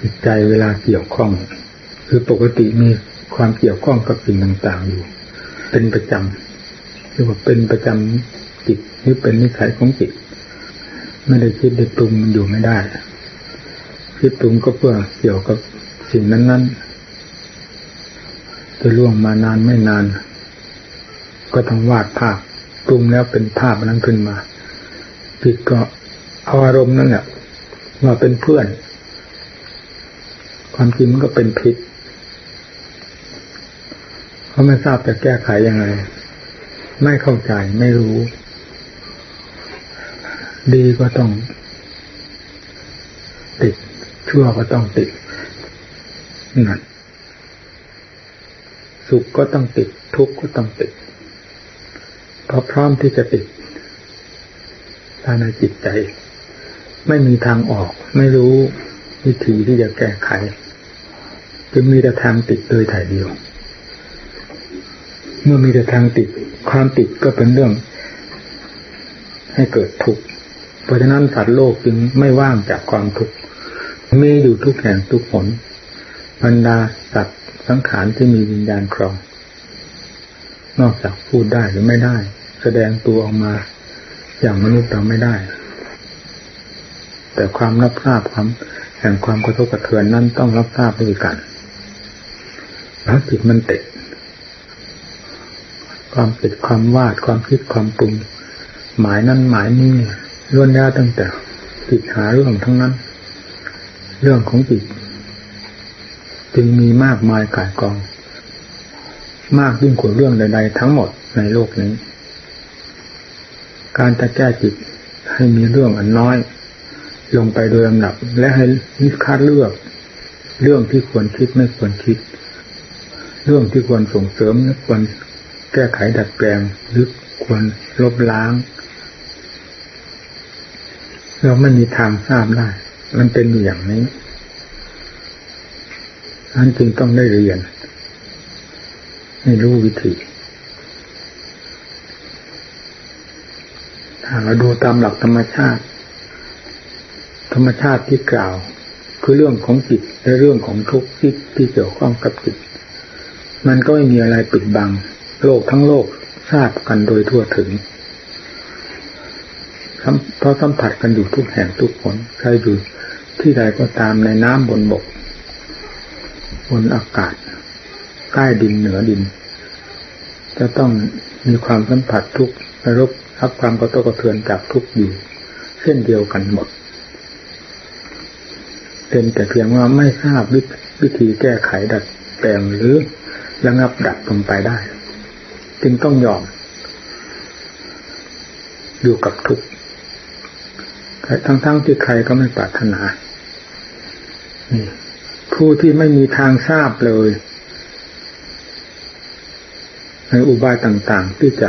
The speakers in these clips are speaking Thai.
จิตใจเวลาเกี่ยวข้อง คือปกติมีความเกี่ยวข้องกับสิ่งต่างๆอยู่ เป็นประจำหรือว่าเป็นประจำจิตหรือเป็นนิสัยของจิต ไม่ได้คิดได้ปรุงมันอยู่ไม่ได้คิดปรุงก็เพื่อเกี่ยวกับสิ่งนั้นๆจะล่วงมานานไม่นาน ก็ต้องวาดภาพปรุงแล้วเป็นภาพนั้นขึ้นมาจิตก็เอาอารมณ์นั่นแหละว่าเป็นเพื่อน ความจริงมันก็เป็นพิษเขาไม่ทราบจะแก้ไขยังไง ไม่เข้าใจไม่รู้ ดีก็ต้อง ติด ชั่วก็ต้องติดนั่นสุขก็ต้องติด ทุกข์ก็ต้องติดเพราะพร้อมที่จะติดภายในจิตใจ ไม่มีทางออก ไม่รู้วิธีที่จะแก้ไข จึงมีแต่ทางติดโดยถ่ายเดียว เมื่อมีแต่ทางติด ความติดก็เป็นเรื่อง ให้เกิดทุกข์เพราะฉะนั้นสัตว์โลกจึงไม่ว่างจากความทุกข์มีอยู่ทุกแห่งทุกผลบรรดาสัตว์สังขารที่มีวิญญาณครอง นอกจากพูดได้หรือไม่ได้ แสดงตัวออกมา อย่างมนุษย์เราไม่ได้ แต่ความรับทราบความแห่งความกระทบกระเทือนนั้นต้องรับทราบด้วยกัน แล้วจิตมันติด ความติดความวาดความคิดความปรุง หมายนั้นหมายนี้ล้วนแล้วตั้งแต่จิตหาเรื่องทั้งนั้น เรื่องของจิตจึงมีมากมายกายกอง มากยิ่งกว่าเรื่องใด ๆ ทั้งหมดในโลกนี้ การจะแก้จิตให้มีเรื่องอันน้อย ลงไปโดยลำดับ และให้นิสคัดเลือก เรื่องที่ควรคิดไม่ควรคิด เรื่องที่ควรส่งเสริมควรแก้ไขดัดแปลงหรือควรลบล้าง เราไม่มีทางทราบได้ มันเป็นอย่างนี้อันจึงต้องได้เรียนให้รู้วิธีถ้าเราดูตามหลักธรรมชาติ ธรรมชาติที่กล่าว คือเรื่องของจิตและเรื่องของทุกข์ที่ที่เกี่ยวข้องกับจิต มันก็ไม่มีอะไรปิดบัง โลกทั้งโลกทราบกันโดยทั่วถึงเพราะสัมผัสกันอยู่ทุกแห่งทุกคนใครอยู่ที่ใดก็ตามในน้ำบนบก บนอากาศ ใต้ดินเหนือดิน จะต้องมีความสัมผัสทุกรบรับความกระทบกระเทือนจากทุกอยู่ เช่นเดียวกันหมดเป็นแต่เพียงว่าไม่ทราบวิธีแก้ไขดัดแปลงหรือ ระงับดับลงไปได้ จึงต้องยอม อยู่กับทุกข์ทั้งๆทที่ใครก็ไม่ปรารถนาผู้ที่ไม่มีทางทราบเลยในอุบายต่างๆ ที่จะ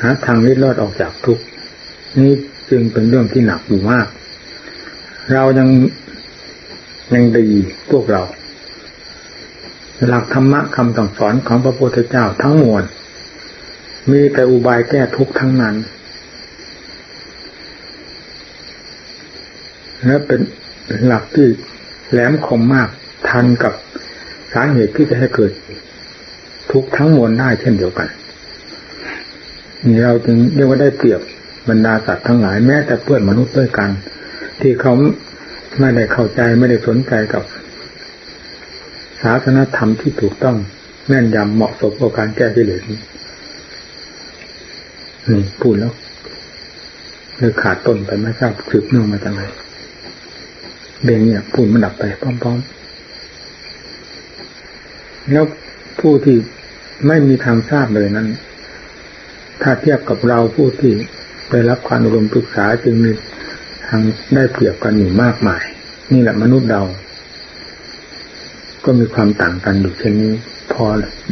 หาทางวิรอดออกจากทุกข์นี้จึงเป็นเรื่องที่หนักอยู่มาก เรายังยังดีพวกเรา หลักธรรมะคำสั่งสอนของพระพุทธเจ้าทั้งมวลมีแต่อุบายแก้ทุกข์ทั้งนั้น และเป็นหลักที่แหลมคมมากทันกับสาเหตุที่จะให้เกิด ทุกข์ทั้งมวลได้เช่นเดียวกันนี่เราจึงเรียกว่าได้เปรียบบรรดาสัตว์ทั้งหลายแม้แต่เพื่อนมนุษย์ด้วยกัน ที่เขาไม่ได้เข้าใจไม่ได้สนใจกับ ศาสนธรรมที่ถูกต้องแม่นยำเหมาะสมกับการแก้กิเลสนี้นี่พูดแล้วเลยขาดต้นไปไม่ทราบสืบเนื่องมาจากไหนเบงเนี่ยพูดมันดับไปพร้อมๆ แล้วผู้ที่ไม่มีทางทราบเลยนั้น ถ้าเทียบกับเราผู้ที่ได้รับความอารมณ์ปรึกษาจึงมีทางได้เปรียบกันอยู่มากมาย นี่แหละมนุษย์เรา ก็มีความต่างกันอยู่เช่นนี้ พอ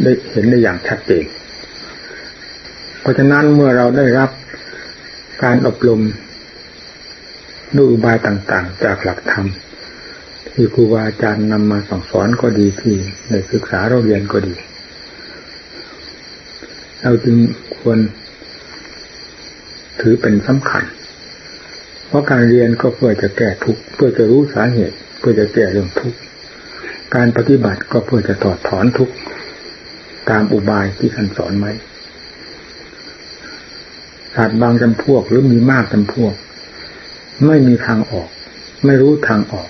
ได้เห็นได้อย่างชัดเจนเพราะฉะนั้นเมื่อเราได้รับการอบรมด้วยอุบายต่างๆ จากหลักธรรมที่ครูบาอาจารย์นำมาสั่งสอนก็ดีที่ในศึกษาเราเรียนก็ดี เราจึงควรถือเป็นสำคัญ เพราะการเรียนก็เพื่อจะแก้ทุกข์เพื่อจะรู้สาเหตุ เพื่อจะแก้เรื่องทุกข์ การปฏิบัติก็เพื่อจะถอดถอนทุกข์ตามอุบายที่ท่านสอนไว้สัตว์บางจำพวกหรือมีมากจำพวก ไม่มีทางออก ไม่รู้ทางออก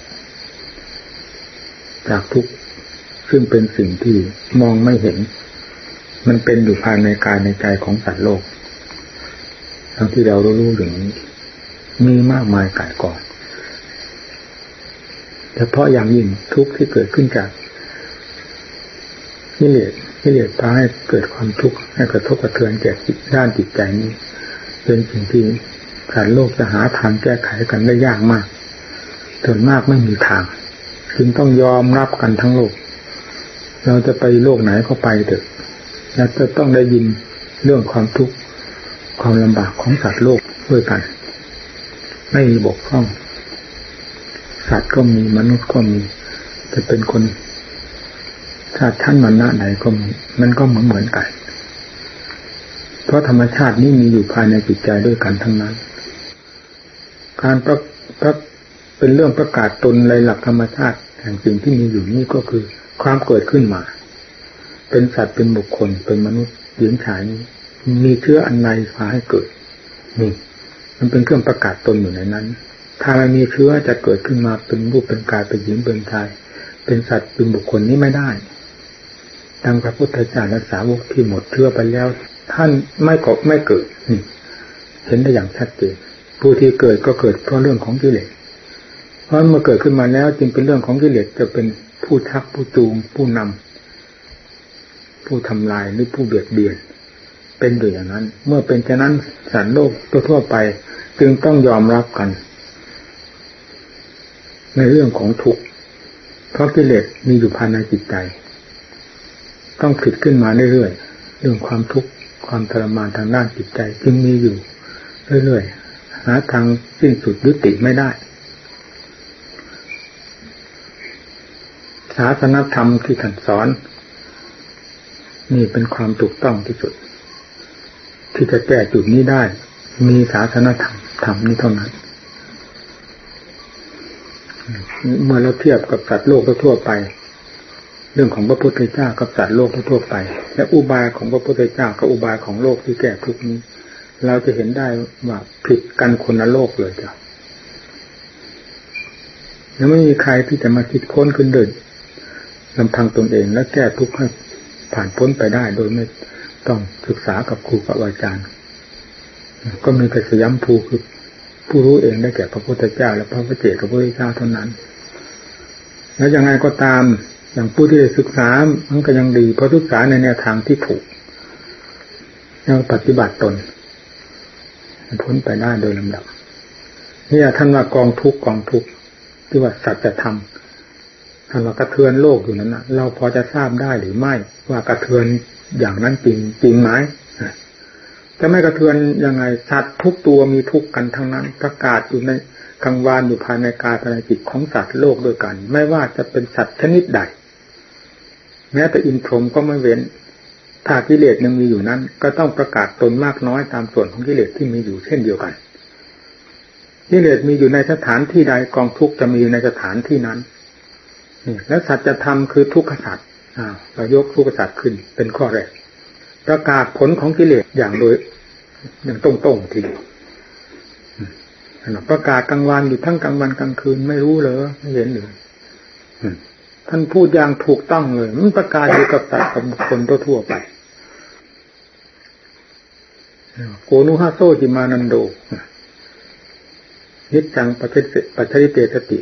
จากทุกข์ซึ่งเป็นสิ่งที่มองไม่เห็น มันเป็นอยู่ภายในกายในใจของสัตว์โลก ทั้งที่เรารู้อย่างนี้มีมากมายกายก่อน เฉพาะอย่างยิ่งทุกข์ที่เกิดขึ้นจากกิเลสกิเลสพาให้เกิดความทุกข์ให้กระทบกระเทือนแก่ด้านจิตใจนี้ เป็นสิ่งที่สัตว์โลกจะหาทางแก้ไขกันได้ยากมากส่วนมากไม่มีทาง จึงต้องยอมรับกันทั้งโลก เราจะไปโลกไหนก็ไปเถอะเราจะต้องได้ยินเรื่องความทุกข์ความลำบากของสัตว์โลกด้วยกัน ไม่มีบกพร่อง สัตว์ก็มีมนุษย์ก็มี จะเป็นคนชาติชั้นมันณะไหนก็มีมันก็เหมือนเหมือนกัน เพราะธรรมชาตินี้มีอยู่ภายในจิตใจด้วยกันทั้งนั้น การประประเป็นเรื่องประกาศตนในหลักธรรมชาติแห่งสิ่งที่มีอยู่นี่ก็คือ ความเกิดขึ้นมา เป็นสัตว์เป็นบุคคลเป็นมนุษย์หญิงชายนี้มีเชื้ออันในพาให้เกิดนี่มันเป็นเครื่องประกาศตนอยู่ในนั้น ถ้ามันมีเชื้อจะเกิดขึ้นมาเป็นรูปเป็นกายเป็นหญิงเป็นชาย เป็นสัตว์เป็นบุคคลนี้ไม่ได้ดังพระพุทธเจ้าและสาวกที่หมดเชื้อไปแล้ว ท่านไม่กบไม่เกิดนี่เห็นได้อย่างชัดเจนผู้ที่เกิดก็เกิดเพราะเรื่องของกิเลสเพราะเมื่อเกิดขึ้นมาแล้วจึงเป็นเรื่องของกิเลสจะเป็นผู้ชักผู้จูง ผู้นำผู้ทำลายหรือผู้เบียดเบียน เป็นอยู่อย่างนั้น เมื่อเป็นฉะนั้นสัตว์โลกทั่วไป จึงต้องยอมรับกัน ในเรื่องของทุกข์เพราะกิเลสมีอยู่ภายในจิตใจ ต้องผิดขึ้นมาเรื่อยๆเรื่องความทุกข์ความทรมานทางด้านจิตใจ จึงมีอยู่เรื่อยๆหาทางสิ้นสุดยุติไม่ได้ ศาสนธรรมที่ท่านสอน นี่เป็นความถูกต้องที่สุด ที่จะแก้จุดนี้ได้ มีศาสนธรรมธรรมนี้เท่านั้น เมื่อเราเทียบกับสัตว์โลกทั่วไป เรื่องของพระพุทธเจ้ากับสัตว์โลกทั่วไป และอุบายของพระพุทธเจ้ากับอุบายของโลกที่แก้ทุกนี้ เราจะเห็นได้ว่าผิดกันคนละโลกเลยจ้ะยังไม่มีใครที่จะมาคิดค้นขึ้นเดินลำพังตนเองและแก้ทุกข์ให้ผ่านพ้นไปได้โดยไม่ต้องศึกษากับครูกับอาจารย์ ก็มีแต่สยามภูคือผู้รู้เองได้แก่พระพุทธเจ้า และพระพุทธเจ้าพระพุทธเจ้าเท่านั้น แล้วยังไงก็ตามอย่างผู้ที่ได้ศึกษามันก็ยังดีเพราะศึกษาในแนวทางที่ถูกแล้วปฏิบัติตนพ้นไปได้โดยลำดับนี่ท่านว่ากองทุกกองทุกที่ว่าสัจธรรมท่านว่ากระเทือนโลกอยู่นั้นนะเราพอจะทราบได้หรือไม่ ว่ากระเทือนอย่างนั้นจริงจริงไหมจะไม่กระเทือนยังไงสัตว์ทุกตัวมีทุกกันทั้งนั้นประกาศอยู่ใน กลางวานอยู่ภายในกายภายในจิตของสัตว์โลกด้วยกัน ไม่ว่าจะเป็นสัตว์ชนิดใด แม้แต่อินทรมก็ไม่เว้น ถ้ากิเลสยังมีอยู่นั้น ก็ต้องประกาศตนมากน้อยตามส่วนของกิเลสที่มีอยู่เช่นเดียวกันกิเลสมีอยู่ในสถานที่ใดกองทุกข์จะมีในสถานที่นั้นนี่แล้วสัจธรรมคือทุกขสัตว์เรายกทุกขสัตว์ขึ้นเป็นข้อแรกประกาศผลของกิเลสอย่างโดยอย่างตรงๆที ประกาศกลางวันอยู่ทั้งกลางวันกลางคืนไม่รู้เลยไม่เห็นหรือท่านพูดอย่างถูกต้องเลย มันประกาศอยู่กับตัดกับคนทั่วไปโกนุฮาโซจิมานันโดนิจังปัจเจปัจจิเตสติ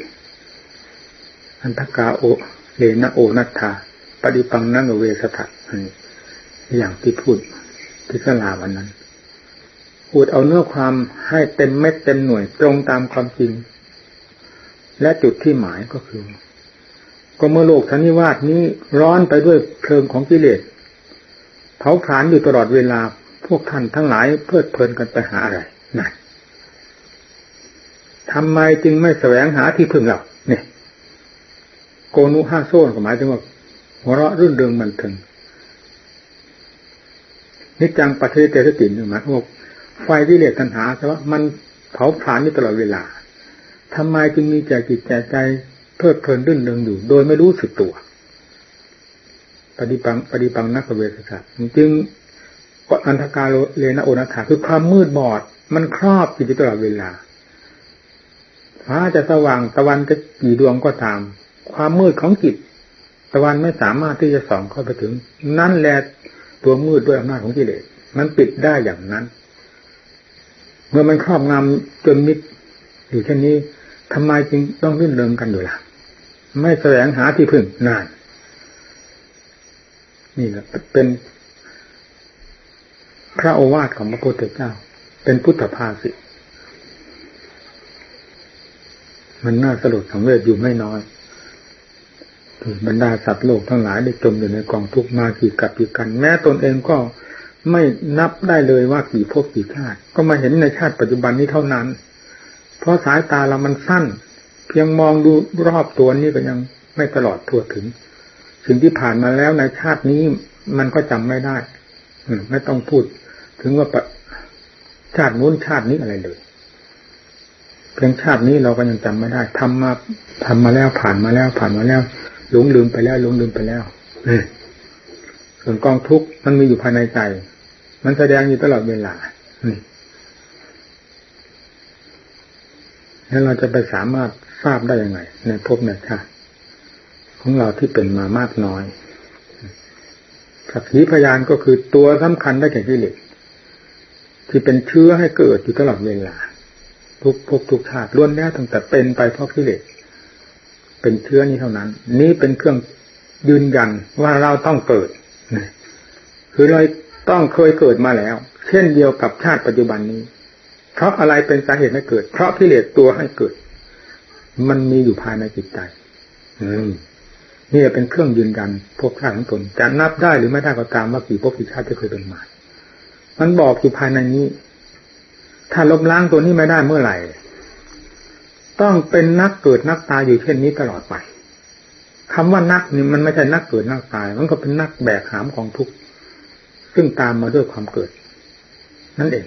อันทกาโอเลนะโอนัตถาปฏิปังนังเวสถะอย่างที่พูดที่สลาวันนั้น พูดเอาเนื้อความให้เต็มเม็ดเต็มหน่วยตรงตามความจริง และจุดที่หมายก็คือ ก็เมื่อโลกทนิวาสนี้ร้อนไปด้วยเพลิงของกิเลสเผาผลาญอยู่ตลอดเวลาพวกท่านทั้งหลายเพลิดเพลินกันไปหาอะไรนั่นทำไมจึงไม่แสวงหาที่พึ่งเราเนี่ยโกนุห้าโซนก็หมายถึงว่าหัวเราะรื่นเริงมันถึงนิจังปัจเจเตสตินหมายความว่า ไฟที่เลสตัณหาแต่ว่ามันเผาผลาญอยู่ตลอดเวลาทำไมจึงมีใจจิตใจใจเพลิดเพลินรื่นเริงอยู่ โดยไม่รู้สึกตัว ปฏิปังปฏิปังนักเวทศาสตร์จึงอันธการเลนะโอนัฐาคือความมืดบอด มันครอบจิตตลอดเวลาฟ้าจะสว่างตะวันจะกี่ดวงก็ตาม ความมืดของจิตตะวันไม่สามารถที่จะส่องเข้าไปถึง นั่นแหละตัวมืดด้วยอำนาจของกิเลสมันปิดได้อย่างนั้น เมื่อมันครอบงำจนมิดอยู่เช่นนี้ทำไมจึงต้องรื่นเริงกันอยู่ล่ะ ไม่แสวงหาที่พึ่งนาน นี่แหละเป็นพระโอวาทของพระพุทธเจ้า เป็นพุทธภาษิมันน่าสลดสังเวชอยู่ไม่น้อยบรรดาสัตว์โลกทั้งหลายได้จมอยู่ในกองทุกข์มากี่กับกี่กัน แม้ตนเองก็ ไม่นับได้เลยว่ากี่ภพกี่ชาติ ก็มาเห็นในชาติปัจจุบันนี้เท่านั้น เพราะสายตาเรามันสั้น เพียงมองดูรอบตัวนี้ก็ยังไม่ตลอดทั่วถึง สิ่งที่ผ่านมาแล้วในชาตินี้มันก็จำไม่ได้ อืไม่ต้องพูด ถึงว่าชาตินู้นชาตินี้อะไรเลย เพียงชาตินี้เราก็ยังจำไม่ได้ทำมาทำมาแล้วผ่านมาแล้วผ่านมาแล้วหลงลืมไปแล้วหลงลืมไปแล้ว ส่วนกองทุกข์มันมีอยู่ภายในใจ มันแสดงอยู่ตลอดเวลาแล้วเราจะไปสามารถทราบได้ยังไง ในภพในชาติของเราที่เป็นมามากน้อยสักขีพยานก็คือตัวสำคัญได้แก่กิเลสที่เป็นเชื้อให้เกิดอยู่ตลอดเวลา ทุกภพทุกชาติล้วนแล้วตั้งแต่เป็นไปเพราะกิเลสเป็นเชื้อนี้เท่านั้น นี้เป็นเครื่องยืนยันว่าเราต้องเกิด คือเราต้องเคยเกิดมาแล้ว เช่นเดียวกับชาติปัจจุบันนี้ เพราะอะไรเป็นสาเหตุให้เกิด เพราะกิเลสตัวให้เกิด มันมีอยู่ภายในจิตใจนี่เป็นเครื่องยืนยันพวกชาติของตนจะนับได้หรือไม่ได้ก็ตามว่ากี่พวกกี่ชาติที่เคยเป็นมา มันบอกอยู่ภายในนี้ ถ้าลบล้างตัวนี้ไม่ได้เมื่อไหร่ ต้องเป็นนักเกิดนักตายอยู่เช่นนี้ตลอดไปคำว่านักนี่มันไม่ใช่นักเกิดนักตาย มันก็เป็นนักแบกหามของทุกข์ ซึ่งตามมาด้วยความเกิด นั่นเอง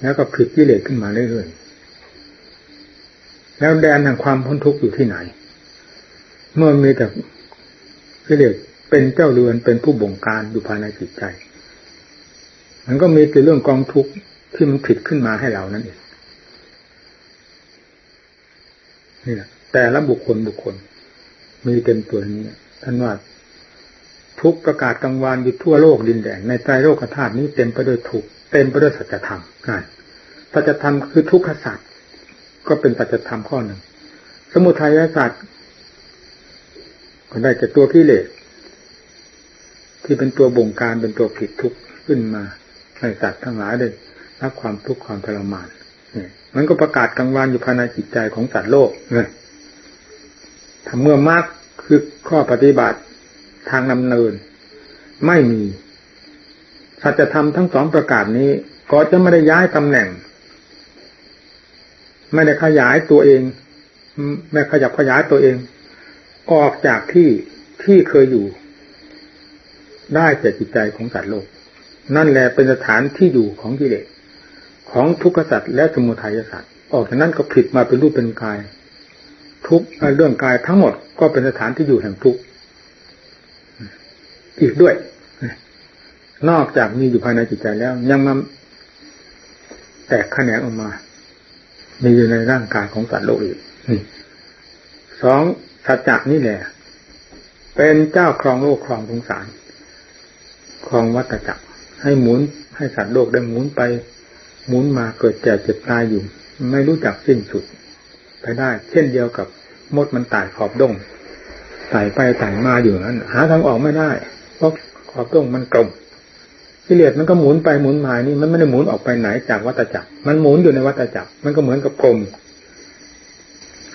แล้วก็ผิดกิเลสขึ้นมาเรื่อยๆแล้วแดนแห่งความพ้นทุกข์อยู่ที่ไหน เมื่อมีแต่กิเลสเป็นเจ้าเรือนเป็นผู้บงการอยู่ภายในจิตใจ มันก็มีแต่เรื่องกองทุกข์ที่มันผิดขึ้นมาให้เรานั่นเองนี่แหละแต่ละบุคคลบุคคล มีเต็มตัวนี้ท่านว่า ทุกประกาศกลางวานอยู่ทั่วโลกดินแดนในใจโลกธาตุนี้เต็มไปด้วยทุกเต็มไปด้วยสัจธรรมนั่นสัจธรรมคือทุกขศาสตร์ก็เป็นสัจธรรมข้อหนึ่ง สมุทัยศาสตร์ก็ได้แต่ตัวกิเลสที่เป็นตัวบงการเป็นตัวผิดทุกข์ขึ้นมาให้สัตว์ทั้งหลายได้รับความทุกข์ความทรมานมันก็ประกาศกลางวันอยู่ภายในจิตใจของสัตว์โลกเนี่ยถ้าเมื่อมากคือข้อปฏิบัติ ทางนำเนิน ไม่มีสัจธรรมทั้งสองประกาศนี้ ก็จะไม่ได้ย้ายตำแหน่ง ไม่ได้ขยายตัวเอง ไม่ขยับขยายตัวเอง ออกจากที่ที่เคยอยู่ ได้แต่จิตใจของสัตว์โลก นั่นแหละเป็นสถานที่อยู่ของกิเลสของทุกขสัตว์และสมุทัยสัตว์ออกจากนั้นก็ผิดมาเป็นรูปเป็นกาย ทุกเรื่องกายทั้งหมดก็เป็นสถานที่อยู่แห่งทุกข์ อีกด้วย นอกจากมีอยู่ภายในจิตใจแล้ว ยังมาแตกแขนงออกมา มีอยู่ในร่างกายของสัตว์โลกอีกสองสัจจะนี่แหละ เป็นเจ้าครองโลกครองสงสารครองวัฏจักร ให้หมุนให้สัตว์โลกได้หมุนไป หมุนมาเกิดแก่เจ็บตายอยู่ ไม่รู้จักสิ้นสุด ไปได้ เช่นเดียวกับมดมันตายขอบดงไต่ไปไต่มาอยู่นั้น หาทางออกไม่ได้ เพราะขอบดงมันกลมกิเลสมันก็หมุนไปหมุนมานี่มันไม่ได้หมุนออกไปไหนจากวัฏจักร มันหมุนอยู่ในวัฏจักร มันก็เหมือนกับกลม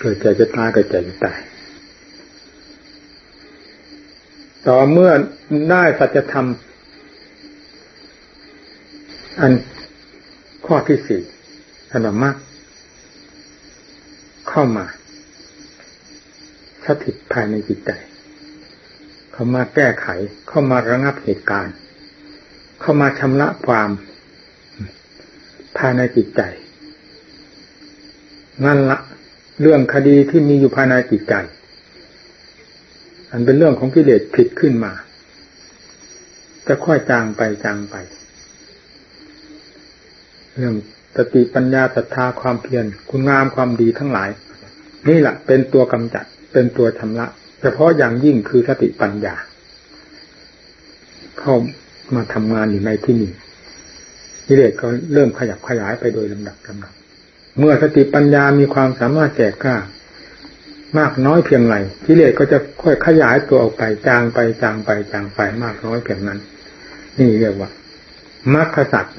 เกิดแก่จะตายเกิดแก่จะตายต่อเมื่อได้สัจธรรม อันข้อที่สี่ธรรมะเข้ามาสถิตภายในจิตใจ เข้ามาแก้ไข เข้ามาระงับเหตุการณ์ เข้ามาชำระความภายในจิตใจนั่นละ เรื่องคดีที่มีอยู่ภายในจิตใจ อันเป็นเรื่องของกิเลสผิดขึ้นมา จะค่อยจางไปจางไป เรื่องสติปัญญาศรัทธาความเพียรคุณงามความดีทั้งหลาย นี่แหละเป็นตัวกำจัด เป็นตัวชำระ เฉพาะอย่างยิ่งคือสติปัญญา เข้ามาทำงานอยู่ในที่นี้กิเลสก็เริ่มขยับขยายไปโดยลำดับลำดับ เมื่อสติปัญญามีความสามารถแก่กล้ามากน้อยเพียงไรกิเลสก็จะค่อยขยายตัวออกไปจางไปจางไปจางไปมากน้อยเพียงนั้น นี่เรียกว่ามรรคสัตว์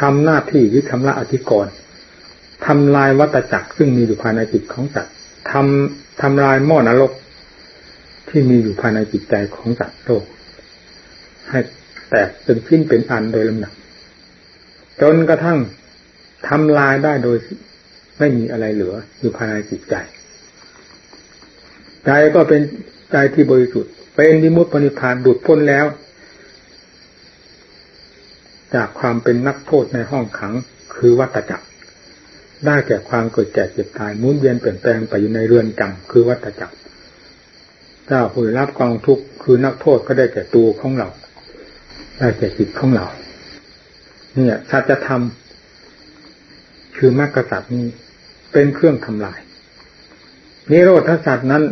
ทำหน้าที่วิธรรมละอธิกรณ์ทำลายวัตจักรซึ่งมีอยู่ภายในจิตของสัตว ทำทำลายหม้อนรกที่มีอยู่ภายในจิตใจของสัตว์โลก ให้แตกเป็นชิ้นเป็นอันโดยลำดับจนกระทั่งทำลายได้โดยไม่มีอะไรเหลืออยู่ภายในจิตใจ ใจก็เป็นใจที่บริสุทธิ์เป็นวิมุตติปณิพานดุดพ้นแล้ว จากความเป็นนักโทษในห้องขังคือวัตจักร ได้แก่ความเกิดแก่เจ็บตายมุนเวียนเปลี่ยนแปลงไปอยู่ในเรือนจำคือวัตจักรเจ้าผู้รับกองทุกข์คือนักโทษก็ได้แก่ตัวของเรา ได้แก่จิตของเรา เนี่ยสัจธรรมคือมรรคสัตว์นี้เป็นเครื่องทำลาย นิโรธสัตว์นั้น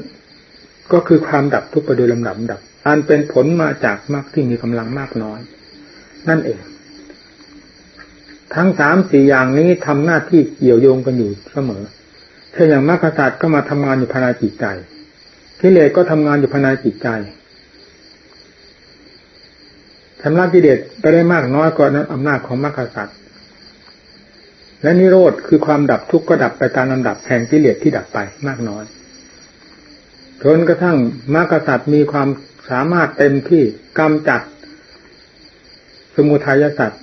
ก็คือความดับทุกข์ไปโดยลำดับดับ อันเป็นผลมาจากมรรคที่มีกำลังมากน้อย นั่นเอง ทั้งสามสี่อย่างนี้ทำหน้าที่เกี่ยวโยงกันอยู่เสมอเช่นอย่างมรรคสัตว์ก็มาทำงานอยู่ภายในจิตใจกิเลสก็ทำงานอยู่ภายในจิตใจชำระกิเลสไปได้มากน้อยก็นั้นอำนาจของมรรคสัตว์และนิโรธคือความดับทุกข์ก็ดับไปตามลำดับแห่งกิเลสที่ดับไปมากน้อยจนกระทั่งมรรคสัตว์มีความสามารถเต็มที่กำจัด สมุทัยสัตว์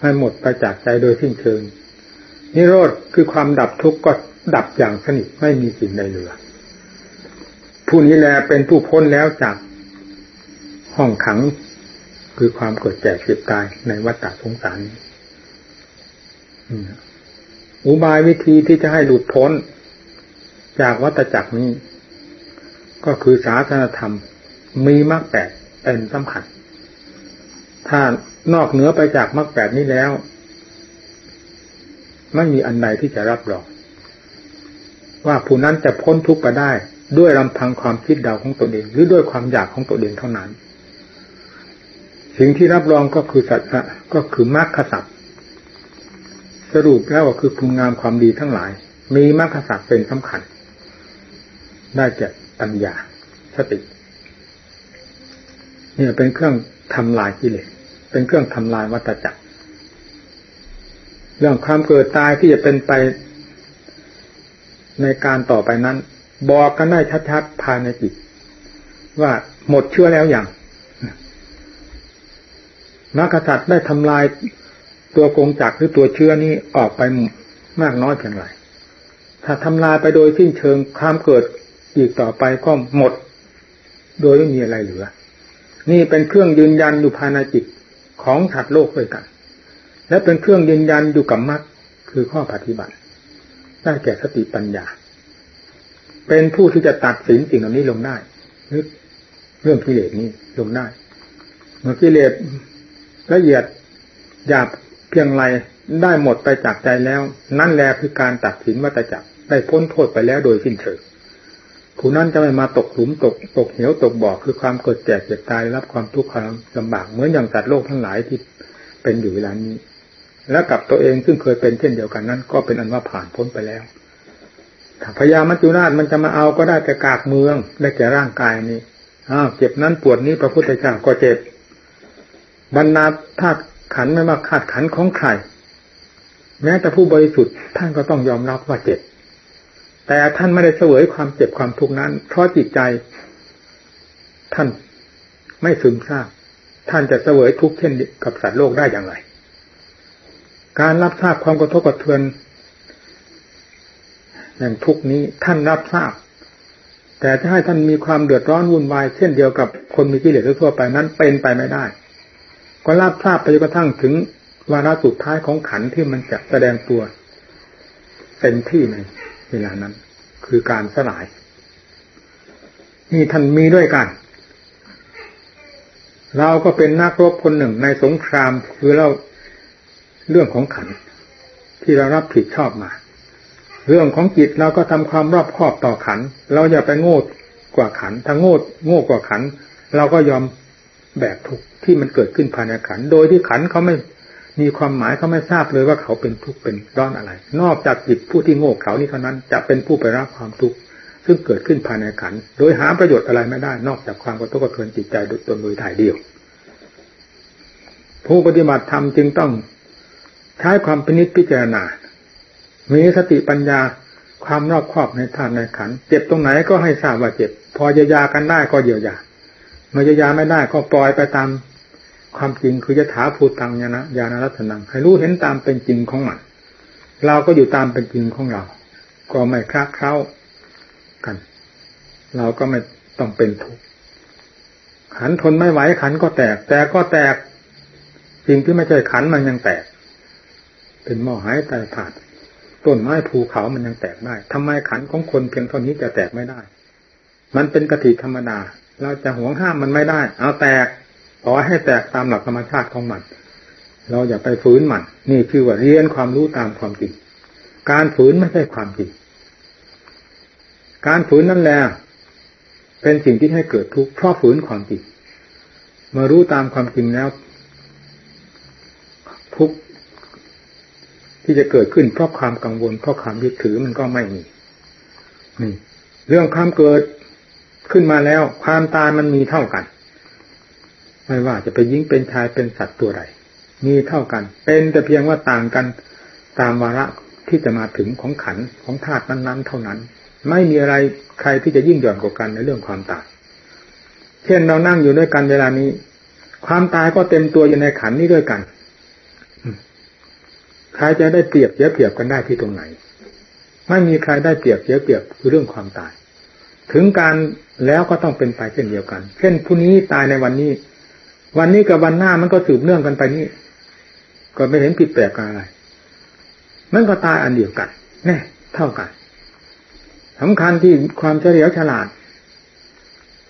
ให้หมดไปจากใจโดยสิ้นเชิง นิโรธคือความดับทุกข์ก็ดับอย่างสนิทไม่มีสิ่งใดเหลือ ผู้นี้แลเป็นผู้พ้นแล้วจากห้องขังคือความเกิดแก่เจ็บตายในวัฏฏะสงสารอุบายวิธีที่จะให้หลุดพ้น จากวัฏจักรนี้ ก็คือศาสนธรรมมีมรรคแปดเป็นสำคัญ ถ้า นอกเหนือไปจากมรรคแปดนี้แล้ว ไม่มีอันใดที่จะรับรองว่าผู้นั้นจะพ้นทุกข์ไปได้ด้วยลำพังความคิดเดาของตนเอง หรือด้วยความอยากของตนเองเท่านั้น สิ่งที่รับรองก็คือสัจจะก็คือมรรคสัตว์สรุปแล้วก็คือคุณงามความดีทั้งหลาย มีมรรคสัตว์เป็นสำคัญ ได้แก่ปัญญาสติเนี่ยเป็นเครื่องทำลายกิเลส เป็นเครื่องทำลายวัฏจักร เรื่องความเกิดตายที่จะเป็นไปในการต่อไปนั้น บอกกันได้ชัดๆภายในจิตว่าหมดเชื่อแล้วอย่างมรรคสัตว์ได้ทำลายตัวกงจักหรือตัวเชื้อนี้ออกไปมากน้อยเพียงไรถ้าทำลายไปโดยสิ้นเชิงความเกิดอีกต่อไปก็หมด โดยไม่มีอะไรเหลือ นี่เป็นเครื่องยืนยันอยู่ภายในจิต ของสัตว์โลกด้วยกัน และเป็นเครื่องยืนยันอยู่กับมรรคคือข้อปฏิบัติ ได้แก่สติปัญญา เป็นผู้ที่จะตัดสินสิ่งเหล่านี้ลงได้เรื่องกิเลสนี้ลงได้ เมื่อกิเลสละเอียดหยาบเพียงไรได้หมดไปจากใจแล้ว นั่นแหละคือการตัดสินวัตจักรได้พ้นโทษไปแล้วโดยสิ้นเชิง ผู้นั้นจะไม่มาตกหลุมตกตกเหวตกบ่อคือความเกิดแก่เจ็บตายรับความทุกข์ความลำบากเหมือนอย่างสัตว์โลกทั้งหลายที่เป็นอยู่เวลานี้ และกับตัวเองซึ่งเคยเป็นเช่นเดียวกันนั้น ก็เป็นอันว่าผ่านพ้นไปแล้วถ้าพญามัจจุราชมันจะมาเอาก็ได้แต่กากเมือง ได้แก่ร่างกายนี้อ้าวเจ็บนั้นปวดนี้พระพุทธเจ้าก็เจ็บบรรดาธาตุขันไม่ว่าธาตุขันของใครแม้แต่ผู้บริสุทธิ์ท่านก็ต้องยอมรับว่าเจ็บ แต่ท่านไม่ได้เสวยความเจ็บความทุกข์นั้น เพราะจิตใจ ท่านไม่ซึมซาบท่านจะเสวยทุกข์เช่นกับสัตว์โลกได้อย่างไร การรับทราบความกระทบกระเทือนอย่างทุกนี้ท่านรับทราบ แต่จะให้ท่านมีความเดือดร้อนวุ่นวายเช่นเดียวกับคนมีกิเลสทั่วไปนั้นเป็นไปไม่ได้ ก็รับทราบไปจนกระทั่งถึงวาระสุดท้ายของขันที่มันจะแสดงตัวเต็มที่ใน เวลานั้น คือการสลาย นี่ท่านมีด้วยกัน เราก็เป็นนักรบคนหนึ่งในสงครามคือเราเรื่องของขัน ที่เรารับผิดชอบมา เรื่องของจิตเราก็ทำความรอบคอบต่อขัน เราอย่าไปโง่กว่าขันถ้าโง่โง่กว่าขัน เราก็ยอมแบกทุกที่มันเกิดขึ้นภายในขัน โดยที่ขันเขาไม่ มีความหมายเขาไม่ทราบเลยว่าเขาเป็นทุกข์เป็นร้อนอะไร นอกจากจิตผู้ที่โง่เขานี้เท่านั้น จะเป็นผู้ไปรับความทุกข์ซึ่งเกิดขึ้นภายในขัน โดยหาประโยชน์อะไรไม่ได้ นอกจากความกระทบกระเทือนจิตใจโดยตนโดยถ่ายเดียว ผู้ปฏิบัติธรรมจึงต้องใช้ความพินิจพิจารณา มีสติปัญญาความรอบครอบในธาตุในขัน เจ็บตรงไหนก็ให้ทราบว่าเจ็บ พอเยียวยากันได้ก็เยียวยาเมื่อเยียวยาไม่ได้ก็ปล่อยไปตาม ความจริงคือจะถาภูตังยนะญาณรัตนัง ให้รู้เห็นตามเป็นจริงของมัน เราก็อยู่ตามเป็นจริงของเรา ก็ไม่คลาดเคล้ากัน เราก็ไม่ต้องเป็นทุกข์ขันทนไม่ไหวขันก็แตก แต่ก็แตกสิ่งที่ไม่ใช่ขันมันยังแตก เป็นหม้อหายตายถาดต้นไม้ภูเขามันยังแตกได้ทำไมขันของคนเพียงเท่านี้จะแตกไม่ได้ มันเป็นกติธรรมดา เราจะหวงห้ามมันไม่ได้ เอาแตก อให้แตกตามหลักธรรมชาติของมัน เราอย่าไปฝืนมัน นี่คือว่าเรียนความรู้ตามความจริง การฝืนไม่ใช่ความจริง การฝืนนั่นแหละเป็นสิ่งที่ให้เกิดทุกข์เพราะฝืนความจริง เมื่อรู้ตามความจริงแล้ว ทุกข์ที่จะเกิดขึ้นเพราะความกังวลเพราะความยึดถือมันก็ไม่มีนี่เรื่องความเกิดขึ้นมาแล้ว ความตายมันมีเท่ากัน ไม่ว่าจะเป็นหญิงเป็นชายเป็นสัตว์ตัวใดมีเท่ากัน เป็นแต่เพียงว่าต่างกันตามวาระที่จะมาถึงของขันของธาตุนั้นๆ เท่านั้น ไม่มีอะไรใครที่จะยิ่งหย่อนกว่ากันในเรื่องความตาย เช่นเรานั่งอยู่ด้วยกันเวลานี้ ความตายก็เต็มตัวอยู่ในขันนี้ด้วยกันใครจะได้เปรียบเสียเปรียบกันได้ที่ตรงไหน ไม่มีใครได้เปรียบเสียเปรียบคือเรื่องความตาย ถึงการแล้วก็ต้องเป็นไปเช่นเดียวกัน เช่นผู้นี้ตายในวันนี้ วันนี้กับวันหน้ามันก็สืบเนื่องกันไปนี่ก็ไม่เห็นผิดแปลกอะไร มันก็ตายอันเดียวกันแน่เท่ากันสำคัญที่ความเฉลียวฉลาด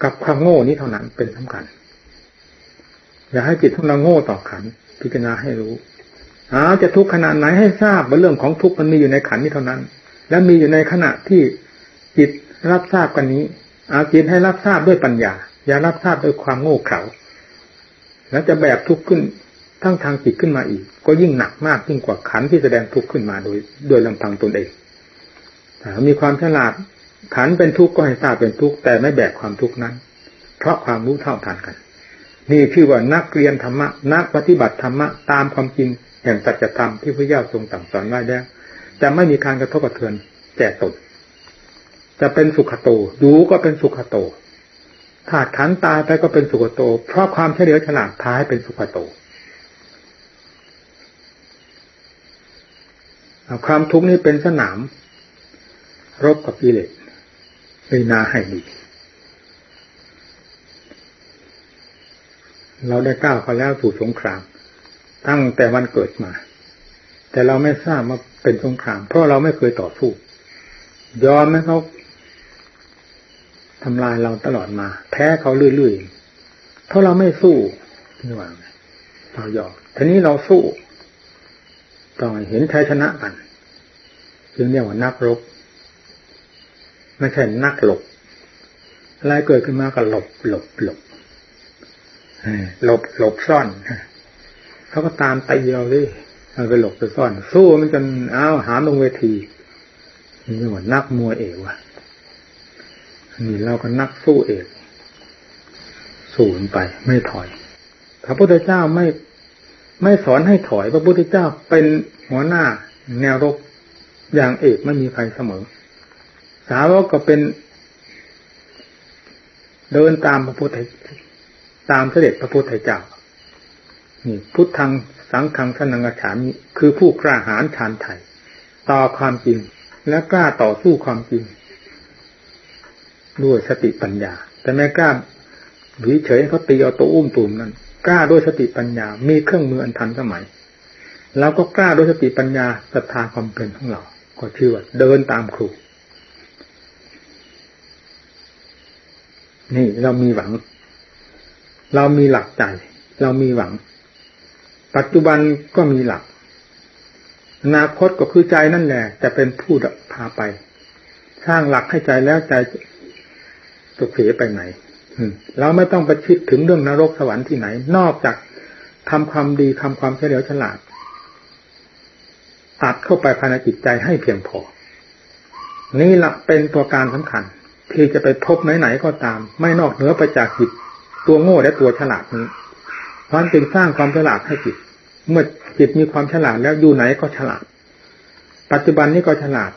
กับความโง่นี้เท่านั้นเป็นสำคัญ อย่าให้จิตของเราโง่ต่อขัน พิจารณาให้รู้อาจะทุกข์ขนาดไหนให้ทราบว่าเรื่องของทุกข์มันมีอยู่ในขันนี้เท่านั้น และมีอยู่ในขณะที่จิตรับทราบกันนี้ อาจิตให้รับทราบด้วยปัญญา อย่ารับทราบด้วยความโง่เขลา แล้วจะแบกทุกข์ขึ้นทั้งทางจิตขึ้นมาอีก ก็ยิ่งหนักมากยิ่งกว่าขันที่แสดงทุกข์ขึ้นมาโดย โดยลำพังตนเองมีความฉลาดขันเป็นทุกข์ก็ให้ทราบเป็นทุกข์แต่ไม่แบกความทุกข์นั้น เพราะความรู้เท่าทันกัน นี่คือว่านักเรียนธรรมะนักปฏิบัติธรรมะตามความจริงแห่งสัจธรรมที่พระเจ้าทรงสั่งสอนไว้แล้วจะไม่มีการกระทบกระเทือนแก่ตนจะเป็นสุขโตอยู่ก็เป็นสุขโต ธาตุขันตายไปก็เป็นสุขโต เพราะความเฉลียวฉลาดท้ายเป็นสุขโตความทุกข์นี้เป็นสนาม รบกับกิเลสเลยนาให้ดี เราได้ก้าวเขาแล้วสู่สงคราม ตั้งแต่วันเกิดมา แต่เราไม่ทราบว่าเป็นสงคราม เพราะเราไม่เคยต่อสู้ยอมไหมเขา ทำลายเราตลอดมา แพ้เขาเรื่อยๆเพราะเราไม่สู้นี่ว่าเราหยอมทีนี้เราสู้ต้องเห็นชัยชนะกันจึงเรียกว่านักรบไม่ใช่นักหลบอะไรเกิดขึ้นมาก็หลบหลบหลบหลบหลบซ่อนเขาก็ตามตีเราดิเราไปหลบไปซ่อน สู้มันจนอ้าวหามลงเวทีนี่เรียกว่านักมวยเอกว่ะ นี่เราก็นักสู้เองสู้ไปไม่ถอย พระพุทธเจ้าไม่ไม่สอนให้ถอย พระพุทธเจ้าเป็นหัวหน้าแนวรบอย่างเอกไม่มีใครเสมอ สาวกก็เป็นเดินตามพระพุทธตามเสด็จพระพุทธเจ้า นี่พุทธังสังฆังสนังฉามิคือผู้กล้าหาญชานไถ่ต่อความจริงและกล้าต่อสู้ความจริง ด้วยสติปัญญา แต่แม่กล้าวิเฉยเขาตีเอาตัวอุ้มตูมนั่นกล้าด้วยสติปัญญา มีเครื่องมืออันทันสมัยเราก็กล้าด้วยสติปัญญาศรัทธาความเป็นของเรา ก็ชื่อว่าเดินตามครู นี่เรามีหวัง เรามีหลักใจ เรามีหวัง ปัจจุบันก็มีหลักอนาคตก็คือใจนั่นแหละ จะเป็นผู้พาไป สร้างหลักให้ใจแล้วใจ จะเสียไปไหนเราไม่ต้องประชิดถึงเรื่องนรกสวรรค์ที่ไหน นอกจากทำความดีทำความเฉลียวฉลาดตัดเข้าไปภายในจิตใจให้เพียงพอ นี่หลักเป็นตัวการสำคัญ ที่จะไปพบไหนๆก็ตาม ไม่นอกเหนือไปจากจิต ตัวโง่และตัวฉลาดนี้เพราะจึงสร้างความฉลาดให้จิต เมื่อจิตมีความฉลาดแล้วอยู่ไหนก็ฉลาด ปัจจุบันนี้ก็ฉลาด